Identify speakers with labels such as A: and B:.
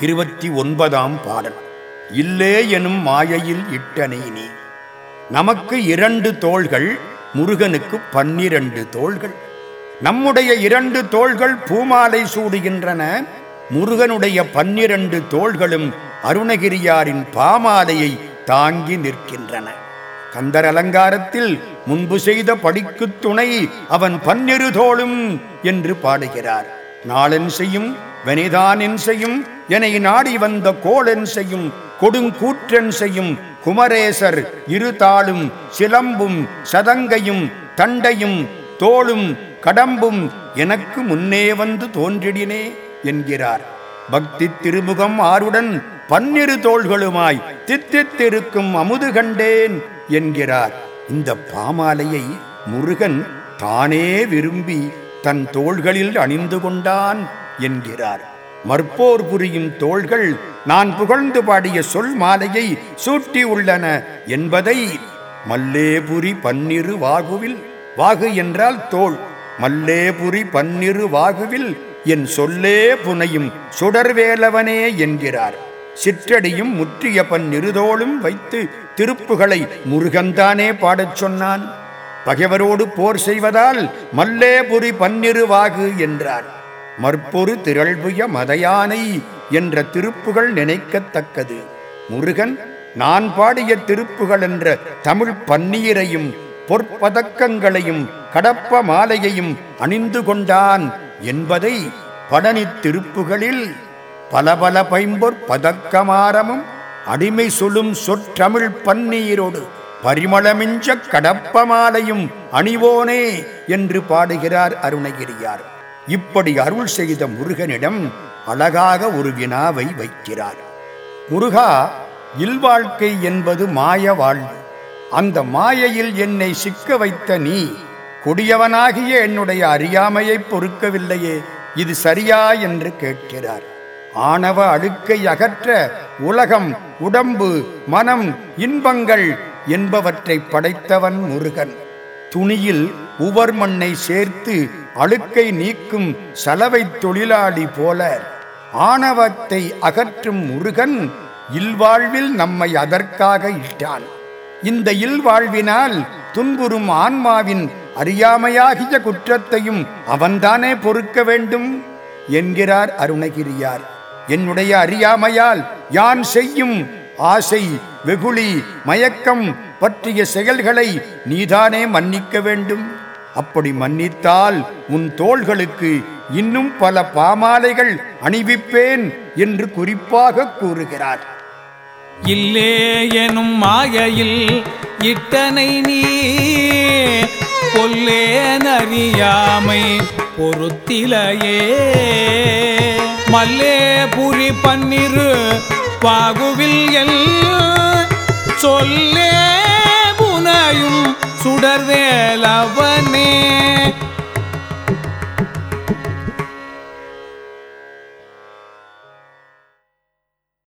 A: இருபத்தி ஒன்பதாம் பாடல். இல்லே எனும் மாயையில் இட்டனை நீ. நமக்கு இரண்டு தோள்கள் முருகனுக்கு பன்னிரண்டு தோள்கள். நம்முடைய இரண்டு தோள்கள் பூமாலை சூடுகின்றன. முருகனுடைய பன்னிரண்டு தோள்களும் அருணகிரியாரின் பாமாலையை தாங்கி நிற்கின்றன. கந்தர் அலங்காரத்தில் முன்பு செய்த படிக்குத் துணை அவன் பன்னிரு தோளும் என்று பாடுகிறார். நாளென் செய்யும் வெனிதானென் செய்யும் என நாடி வந்த கோளன் செய்யும் கொடுங்கூற்றன் செய்யும் குமரேசர் இரு தாளும் சிலம்பும் சதங்கையும் தண்டையும் தோளும் கடம்பும் எனக்கு முன்னே வந்து தோன்றிடினே என்கிறார். பக்தி திருமுகம் ஆருடன் பன்னிரு தோள்களுமாய் தித்தித்திருக்கும் அமுது கண்டேன் என்கிறார். இந்த பாமாலையை முருகன் தானே விரும்பி தன் தோள்களில் அணிந்து கொண்டான் என்கிறார். மற்போர் புரியும் தோள்கள் நான் புகழ்ந்து பாடிய சொல் மாலையை சூட்டி உள்ளன என்பதை மல்லேபுரி பன்னிரு வாகுவில் வாகு என்றால் தோள். மல்லேபுரி பன்னிரு வாகுவில் என் சொல்லே புனையும் சுடர்வேலவனே என்கிறார். சிற்றடியும் முற்றிய பன்னிருதோளும் வைத்து திருப்புகளை முருகன்தானே பாடச் சொன்னான். பகைவரோடு போர் செய்வதால் மல்லேபுரி பன்னிருவாகு என்றார். மற்பொரு திரள்புய மதையானை என்ற திருப்புகள் நினைக்கத்தக்கது. முருகன் நான் பாடிய திருப்புகள் என்ற தமிழ் பன்னீரையும் பொற்பதக்கங்களையும் கடப்ப மாலையையும் அணிந்து கொண்டான் என்பதை படனித் திருப்புகளில் பல பல பைம்பொற் பதக்கமாரமும் அடிமை சொல்லும் சொற்றமிழ் பன்னீரோடு பரிமளமிஞ்ச கடப்ப மாலையும் அணிவோனே என்று பாடுகிறார் அருணகிரியார். இப்படி அருள் செய்த முருகனிடம் அழகாக ஒரு வினாவை வைக்கிறார். முருகா இல்வாழ்க்கை என்பது மாய வாழ்வு. அந்த மாயையில் என்னை சிக்க வைத்த நீ கொடியவனாகிய என்னுடைய அறியாமையை பொறுக்கவில்லையே இது சரியா என்று கேட்கிறார். ஆணவ அழுக்கை அகற்ற உலகம் உடம்பு மனம் இன்பங்கள் என்பவற்றை படைத்தவன் முருகன். துணியில் உவர் மண்ணை சேர்த்து அழுக்கை நீக்கும் சலவை தொழிலாளி போல ஆணவத்தை அகற்றும் முருகன் இல்வாழ்வில் நம்மை அதற்காக இட்டான். இந்த இல்வாழ்வினால் துன்புறும் ஆன்மாவின் அறியாமையாகிய குற்றத்தையும் அவன்தானே பொறுக்க வேண்டும்? என்கிறார் அருணகிரியார். என்னுடைய அறியாமையால் யான் செய்யும் ஆசை வெகுளி மயக்கம் பற்றிய செயல்களை நீதானே மன்னிக்க வேண்டும்? அப்படி மன்னித்தால் உன் தோள்களுக்கு இன்னும் பல பாமாலைகள் அணிவிப்பேன் என்று குறிப்பாக கூறுகிறார்.
B: இல்லே எனும் மாயையில் இட்டனை நீ கொல்லேனறியாமை பொருத்திலையே. மல்லே புரி பன்னிரு பாகுவில் எல்